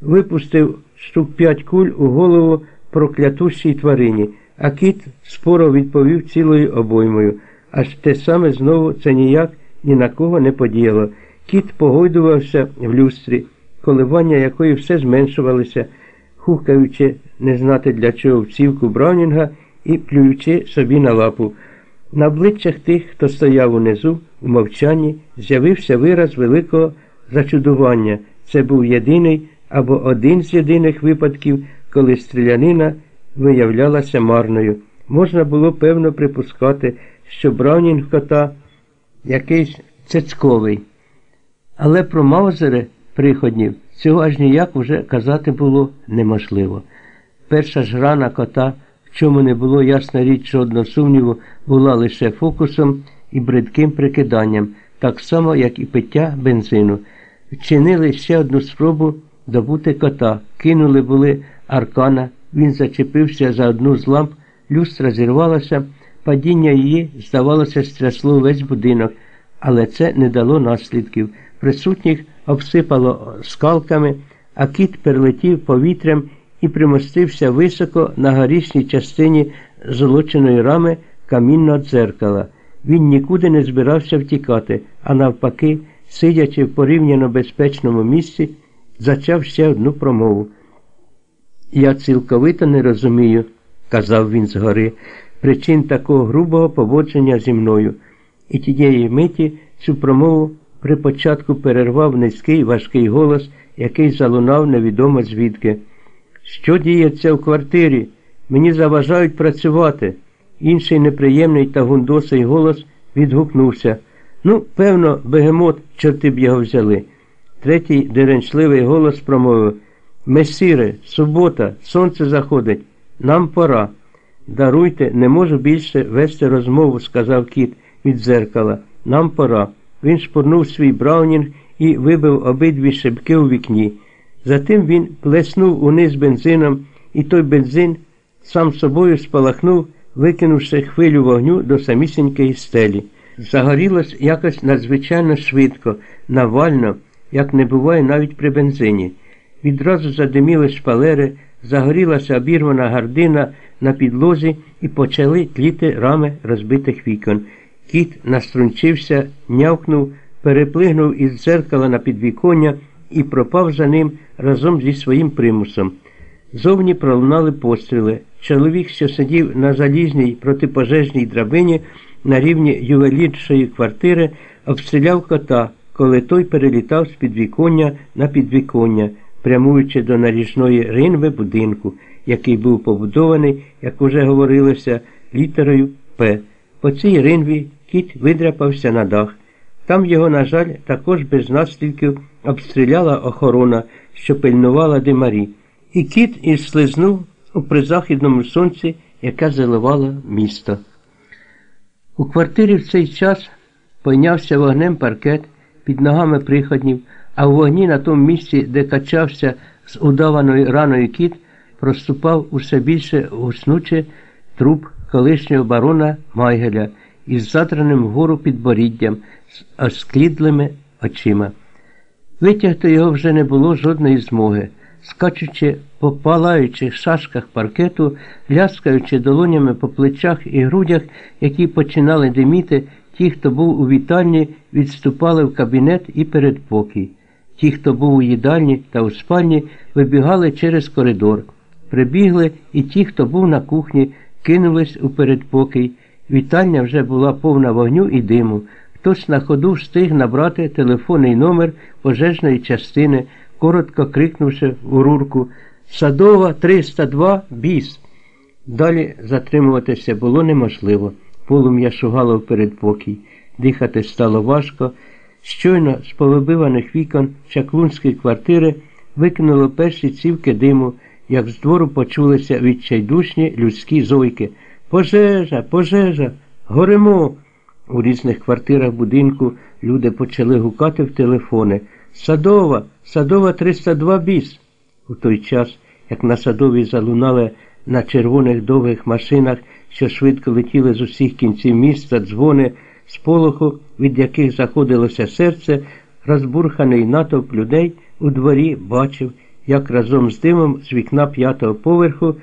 випустив штук п'ять куль у голову проклятущій тварині, а кіт споро відповів цілою обоймою. Аж те саме знову це ніяк ні на кого не подіяло. Кіт погойдувався в люстрі, коливання якої все зменшувалися, хукаючи не знати для чого вцівку Браунінга і плюючи собі на лапу. На обличчях тих, хто стояв унизу, у мовчанні, з'явився вираз великого зачудування. Це був єдиний або один з єдиних випадків, коли стрілянина виявлялася марною. Можна було певно припускати, що Браунінг кота якийсь цецьковий. Але про Маузери приходнів цього аж ніяк уже казати було неможливо. Перша ж рана кота, в чому не було ясна річ жодного сумніву, була лише фокусом і бридким прикиданням, так само, як і пиття бензину. Вчинили ще одну спробу добути кота, кинули були аркана, він зачепився за одну з ламп, люстра зірвалася, падіння її, здавалося, стрясло весь будинок, але це не дало наслідків. Присутніх обсипало скалками, а кіт перелетів повітрям і примостився високо на горішній частині золоченої рами камінного дзеркала. Він нікуди не збирався втікати, а навпаки, сидячи в порівняно безпечному місці, зачав ще одну промову. Я цілковито не розумію, казав він згори, причин такого грубого поводження зі мною. І тієї миті цю промову при початку перервав низький важкий голос, який залунав невідомо звідки. Що діється в квартирі? Мені заважають працювати. Інший неприємний та гундосий голос відгукнувся. Ну, певно, бегемот, чорти б його взяли. Третій деренчливий голос промовив Месіре, субота, сонце заходить, нам пора. Даруйте, не можу більше вести розмову, сказав кіт від дзеркала. Нам пора. Він шпурнув свій браунінг і вибив обидві шибки у вікні. Затим він плеснув униз бензином, і той бензин сам собою спалахнув, викинувши хвилю вогню до самісінької стелі. Загорілось якось надзвичайно швидко, навально, як не буває навіть при бензині. Відразу задиміли шпалери, загорілася обірвана гардина на підлозі і почали тліти рами розбитих вікон. Кіт наструнчився, нявкнув, переплигнув із дзеркала на підвіконня і пропав за ним разом зі своїм примусом. Зовні пролунали постріли. Чоловік, що сидів на залізній протипожежній драбині на рівні ювеліршої квартири, обстріляв кота, коли той перелітав з підвіконня на підвіконня, прямуючи до наріжної ринви будинку, який був побудований, як уже говорилося, літерою П. По цій ринві кіт видряпався на дах. Там його, на жаль, також без наслідків обстріляла охорона, що пильнувала димарі, і кіт ізслизнув у призахідному сонці, яке заливало місто. У квартирі в цей час пойнявся вогнем паркет під ногами приходнів, а в вогні на тому місці, де качався з удаваною раною кіт, проступав усе більше гуснуче труп колишнього барона Майгеля із затраним вгору підборіддям, з осклідлими очима. Витягти його вже не було жодної змоги. Скачучи по палаючих шашках паркету, ляскаючи долонями по плечах і грудях, які починали диміти, ті, хто був у вітальні, відступали в кабінет і передпокій. Ті, хто був у їдальні та у спальні, вибігали через коридор. Прибігли і ті, хто був на кухні, кинулись у передпокій. Вітальня вже була повна вогню і диму. Хтось на ходу встиг набрати телефонний номер пожежної частини, коротко крикнувши у рурку Садова 302 біс. Далі затримуватися було неможливо. Полум'я шугало в передпокій. Дихати стало важко. Щойно з повибиваних вікон чаклунської квартири викинуло перші цівки диму, як з двору почулися відчайдушні людські зойки. Пожежа, пожежа, горемо. У різних квартирах будинку люди почали гукати в телефони. Садова, садова 302 біс. У той час, як на садовій залунали на червоних довгих машинах, що швидко летіли з усіх кінців міста, дзвони, з полоху, від яких заходилося серце, розбурханий натовп людей у дворі бачив, як разом з димом з вікна п'ятого поверху